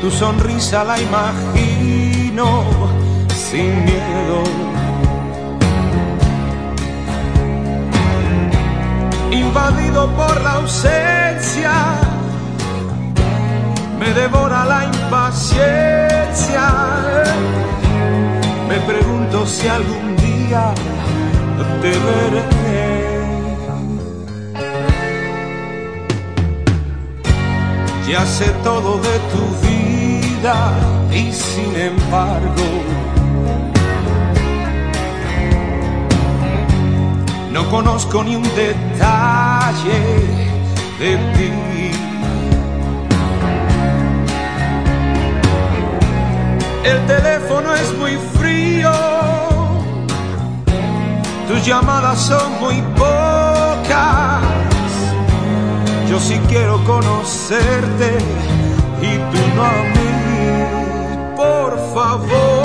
Tu sonrisa la imagino sin miedo. Invadido por la ausencia, me devora la impaciencia. Me pregunto si algún día te veré. Ya sé todo de tu vida y sin embargo no conozco ni un detalle de ti. El teléfono es muy frío, tus llamadas son muy pocas. Yo sí quiero conocerte y tú no a mí. Por favor,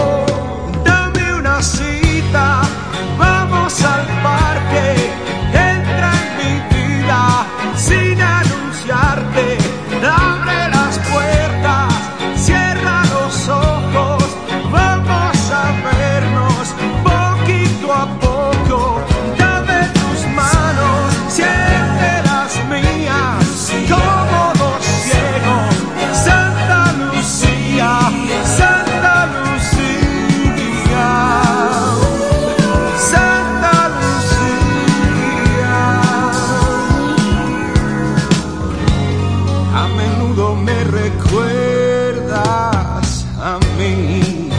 Me recuerdas a mí.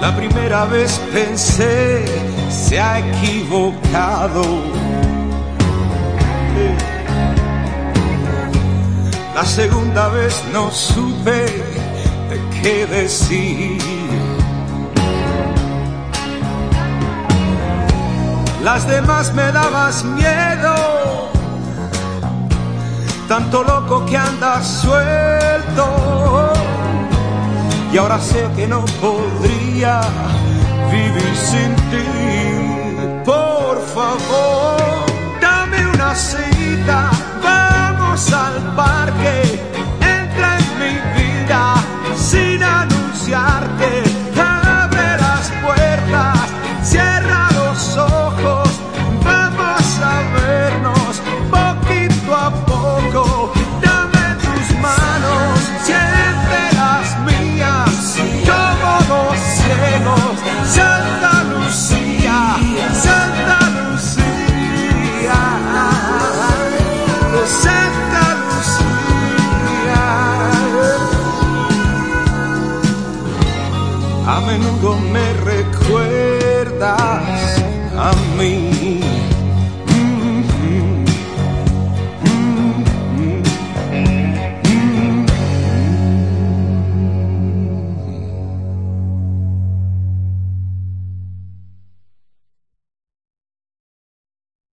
La primera vez pensé, se ha equivocado. La segunda vez no supe de qué decir. Las demás me dabas miedo, tanto loco que andas suelto. Y ahora sé que no podría vivir sin ti. Por favor, dame una cita, vamos al parque. A menudo me recuerdas a mí.